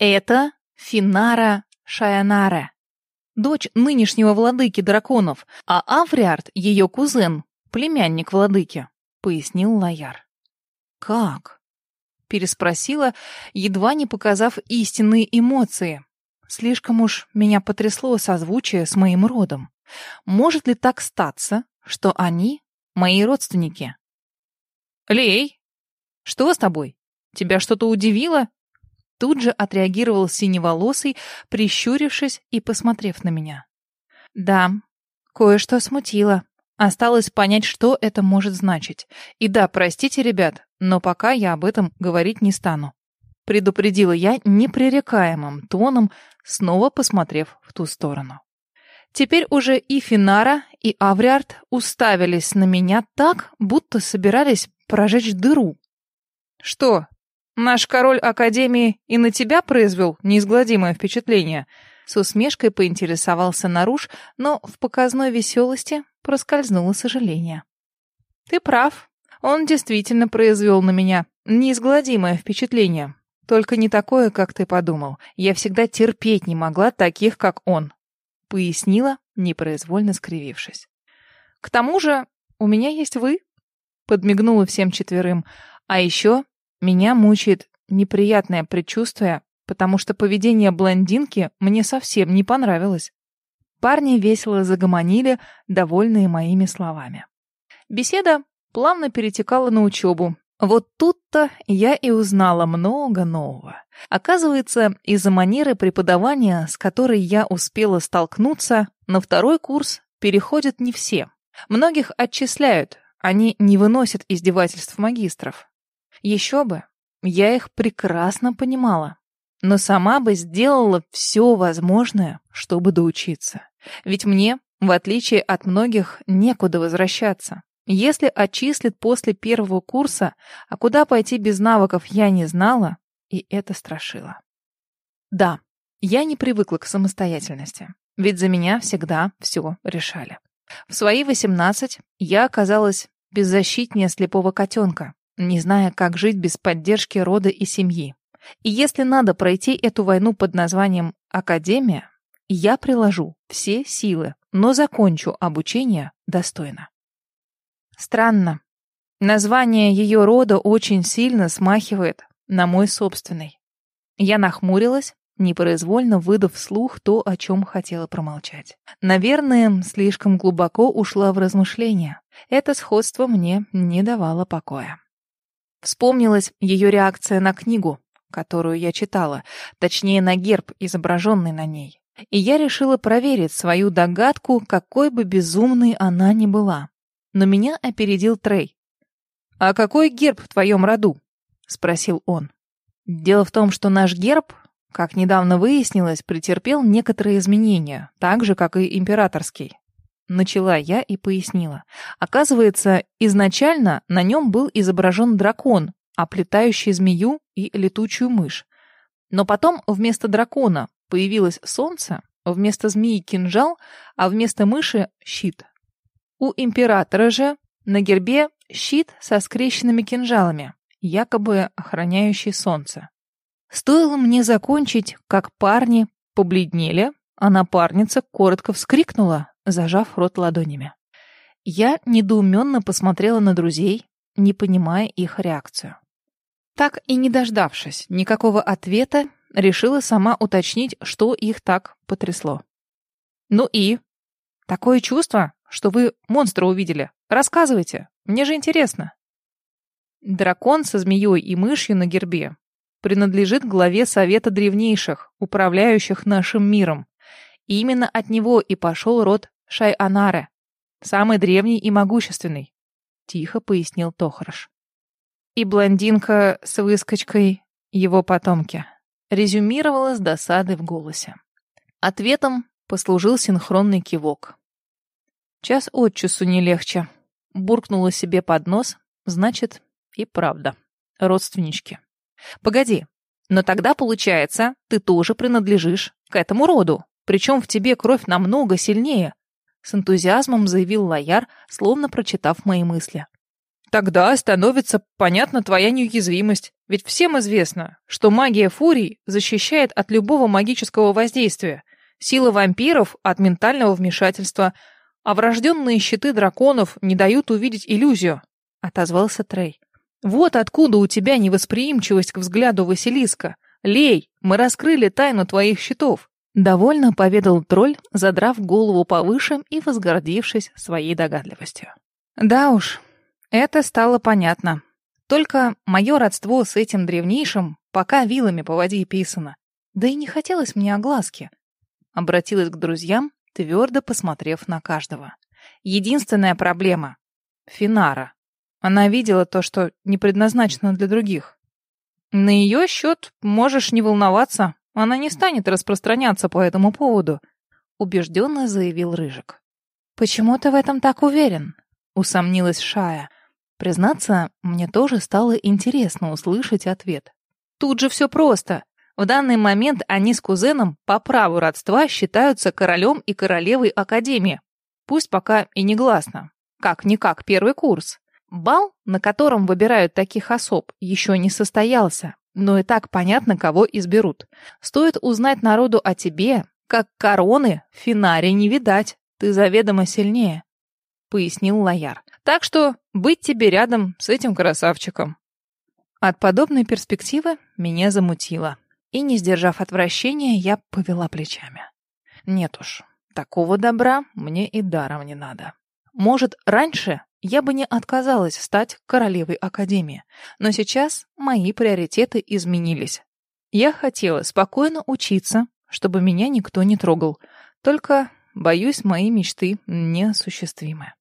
Это Финара Шаянаре, дочь нынешнего владыки драконов, а Авриард — ее кузен, племянник владыки, — пояснил Лояр. «Как?» — переспросила, едва не показав истинные эмоции. Слишком уж меня потрясло созвучие с моим родом. Может ли так статься, что они — мои родственники? «Лей, что с тобой? Тебя что-то удивило?» Тут же отреагировал синеволосый, прищурившись и посмотрев на меня. «Да, кое-что смутило. Осталось понять, что это может значить. И да, простите, ребят, но пока я об этом говорить не стану». Предупредила я непререкаемым тоном, снова посмотрев в ту сторону. Теперь уже и Финара, и Авриард уставились на меня так, будто собирались прожечь дыру. «Что, Наш король Академии и на тебя произвел неизгладимое впечатление. С усмешкой поинтересовался Наруш, но в показной веселости проскользнуло сожаление. Ты прав. Он действительно произвел на меня неизгладимое впечатление. Только не такое, как ты подумал. Я всегда терпеть не могла таких, как он. Пояснила, непроизвольно скривившись. К тому же у меня есть вы. Подмигнула всем четверым. А еще меня мучает неприятное предчувствие, потому что поведение блондинки мне совсем не понравилось. Парни весело загомонили, довольные моими словами. Беседа плавно перетекала на учебу. Вот тут-то я и узнала много нового. Оказывается, из-за манеры преподавания, с которой я успела столкнуться, на второй курс переходят не все. Многих отчисляют, они не выносят издевательств магистров. Еще бы, я их прекрасно понимала. Но сама бы сделала все возможное, чтобы доучиться. Ведь мне, в отличие от многих, некуда возвращаться. Если отчислят после первого курса, а куда пойти без навыков я не знала, и это страшило. Да, я не привыкла к самостоятельности, ведь за меня всегда все решали. В свои 18 я оказалась беззащитнее слепого котенка, не зная, как жить без поддержки рода и семьи. И если надо пройти эту войну под названием «Академия», я приложу все силы, но закончу обучение достойно. Странно. Название ее рода очень сильно смахивает на мой собственный. Я нахмурилась, непроизвольно выдав вслух то, о чем хотела промолчать. Наверное, слишком глубоко ушла в размышления. Это сходство мне не давало покоя. Вспомнилась ее реакция на книгу, которую я читала, точнее на герб, изображенный на ней. И я решила проверить свою догадку, какой бы безумной она ни была. Но меня опередил Трей. «А какой герб в твоем роду?» — спросил он. Дело в том, что наш герб, как недавно выяснилось, претерпел некоторые изменения, так же, как и императорский. Начала я и пояснила. Оказывается, изначально на нем был изображен дракон, оплетающий змею и летучую мышь. Но потом вместо дракона появилось солнце, вместо змеи кинжал, а вместо мыши щит. У императора же на гербе щит со скрещенными кинжалами, якобы охраняющий солнце. Стоило мне закончить, как парни побледнели, а напарница коротко вскрикнула, зажав рот ладонями. Я недоуменно посмотрела на друзей, не понимая их реакцию. Так и не дождавшись никакого ответа, решила сама уточнить, что их так потрясло. «Ну и? Такое чувство, что вы монстра увидели. Рассказывайте, мне же интересно». Дракон со змеей и мышью на гербе принадлежит главе Совета Древнейших, управляющих нашим миром. И именно от него и пошел род Шай-Анаре, самый древний и могущественный, — тихо пояснил Тохраш. И блондинка с выскочкой его потомки. Резюмировала с досадой в голосе. Ответом послужил синхронный кивок. Час от часу не легче. Буркнула себе под нос, значит, и правда. Родственнички. Погоди, но тогда, получается, ты тоже принадлежишь к этому роду. Причем в тебе кровь намного сильнее. С энтузиазмом заявил Лояр, словно прочитав мои мысли. Тогда становится понятна твоя неуязвимость. Ведь всем известно, что магия фурий защищает от любого магического воздействия, сила вампиров от ментального вмешательства, а врожденные щиты драконов не дают увидеть иллюзию, — отозвался Трей. Вот откуда у тебя невосприимчивость к взгляду Василиска. Лей, мы раскрыли тайну твоих щитов. Довольно поведал тролль, задрав голову повыше и возгордившись своей догадливостью. Да уж, это стало понятно. Только мое родство с этим древнейшим пока вилами по воде писано. Да и не хотелось мне огласки. Обратилась к друзьям, твердо посмотрев на каждого. Единственная проблема — Финара. Она видела то, что не предназначено для других. На ее счет можешь не волноваться, она не станет распространяться по этому поводу, убежденно заявил Рыжик. Почему ты в этом так уверен? усомнилась Шая. Признаться, мне тоже стало интересно услышать ответ. Тут же все просто. В данный момент они с кузеном по праву родства считаются королем и королевой Академии. Пусть пока и негласно. Как-никак первый курс. Бал, на котором выбирают таких особ, еще не состоялся, но и так понятно, кого изберут. Стоит узнать народу о тебе, как короны в финаре не видать, ты заведомо сильнее, — пояснил Лояр. Так что быть тебе рядом с этим красавчиком. От подобной перспективы меня замутило. И, не сдержав отвращения, я повела плечами. Нет уж, такого добра мне и даром не надо. Может, раньше я бы не отказалась стать королевой Академии, но сейчас мои приоритеты изменились. Я хотела спокойно учиться, чтобы меня никто не трогал, только, боюсь, мои мечты неосуществимы.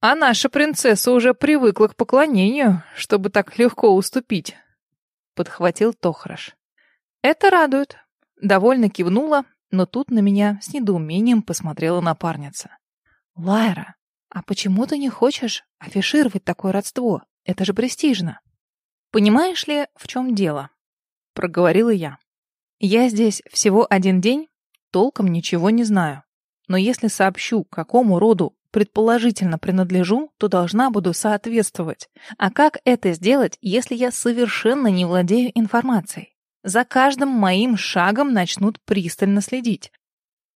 А наша принцесса уже привыкла к поклонению, чтобы так легко уступить, подхватил Тохраш. Это радует. Довольно кивнула, но тут на меня с недоумением посмотрела напарница. Лайра, а почему ты не хочешь афишировать такое родство? Это же престижно. Понимаешь ли, в чем дело? Проговорила я. Я здесь всего один день, толком ничего не знаю. Но если сообщу, какому роду предположительно принадлежу, то должна буду соответствовать. А как это сделать, если я совершенно не владею информацией? За каждым моим шагом начнут пристально следить.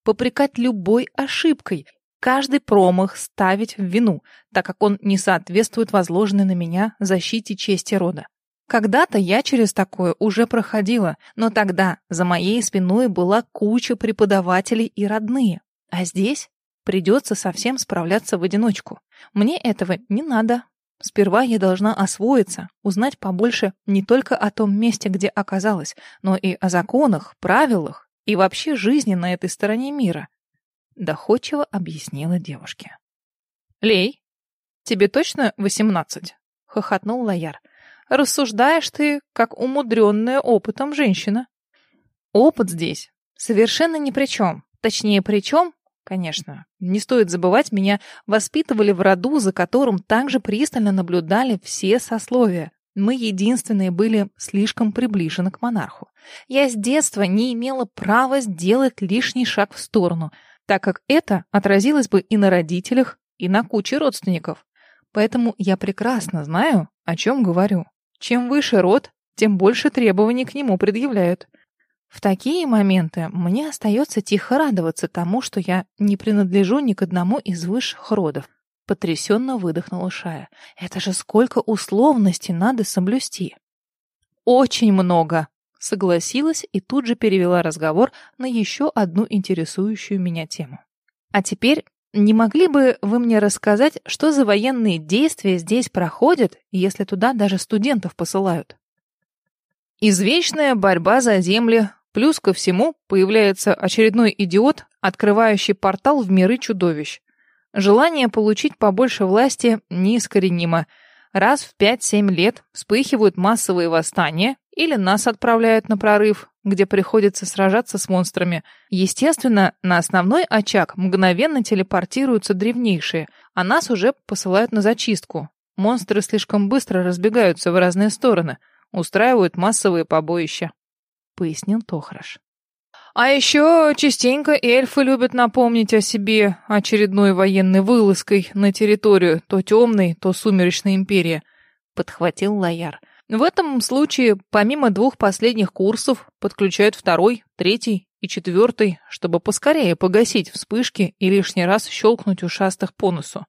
Попрекать любой ошибкой, каждый промах ставить в вину, так как он не соответствует возложенной на меня защите чести рода. Когда-то я через такое уже проходила, но тогда за моей спиной была куча преподавателей и родные. А здесь придется совсем справляться в одиночку. Мне этого не надо. Сперва я должна освоиться, узнать побольше не только о том месте, где оказалась, но и о законах, правилах и вообще жизни на этой стороне мира доходчиво объяснила девушке. «Лей, тебе точно восемнадцать?» — хохотнул Лояр. «Рассуждаешь ты, как умудренная опытом женщина». «Опыт здесь совершенно ни при чем. Точнее, при чем, конечно. Не стоит забывать, меня воспитывали в роду, за которым также пристально наблюдали все сословия. Мы единственные были слишком приближены к монарху. Я с детства не имела права сделать лишний шаг в сторону — так как это отразилось бы и на родителях, и на куче родственников. Поэтому я прекрасно знаю, о чем говорю. Чем выше род, тем больше требований к нему предъявляют. В такие моменты мне остается тихо радоваться тому, что я не принадлежу ни к одному из высших родов. Потрясенно выдохнула Шая. Это же сколько условностей надо соблюсти. Очень много, Согласилась и тут же перевела разговор на еще одну интересующую меня тему. А теперь не могли бы вы мне рассказать, что за военные действия здесь проходят, если туда даже студентов посылают? Извечная борьба за земли, плюс ко всему появляется очередной идиот, открывающий портал в миры чудовищ. Желание получить побольше власти неискоренимо. Раз в 5-7 лет вспыхивают массовые восстания, или нас отправляют на прорыв, где приходится сражаться с монстрами. Естественно, на основной очаг мгновенно телепортируются древнейшие, а нас уже посылают на зачистку. Монстры слишком быстро разбегаются в разные стороны, устраивают массовые побоища. Пояснил Тохраш. А еще частенько эльфы любят напомнить о себе очередной военной вылазкой на территорию то темной, то сумеречной империи, подхватил Лояр. В этом случае, помимо двух последних курсов, подключают второй, третий и четвертый, чтобы поскорее погасить вспышки и лишний раз щелкнуть ушастых по носу.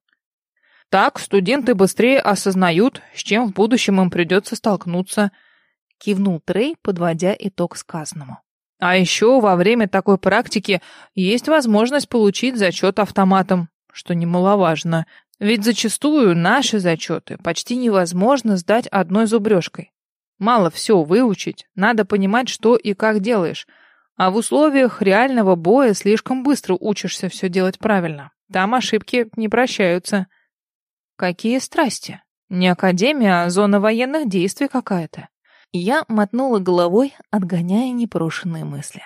Так студенты быстрее осознают, с чем в будущем им придется столкнуться, кивнул Трей, подводя итог сказанному. А еще во время такой практики есть возможность получить зачет автоматом, что немаловажно. Ведь зачастую наши зачеты почти невозможно сдать одной зубрежкой. Мало все выучить, надо понимать, что и как делаешь. А в условиях реального боя слишком быстро учишься все делать правильно. Там ошибки не прощаются. Какие страсти? Не академия, а зона военных действий какая-то. Я мотнула головой, отгоняя непрошенные мысли.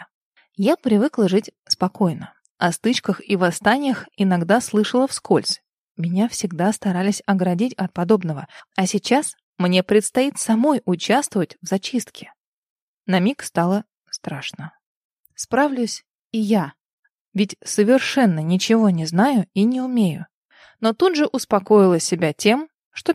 Я привыкла жить спокойно. О стычках и восстаниях иногда слышала вскользь, меня всегда старались оградить от подобного, а сейчас мне предстоит самой участвовать в зачистке. На миг стало страшно. Справлюсь и я, ведь совершенно ничего не знаю и не умею. Но тут же успокоила себя тем, что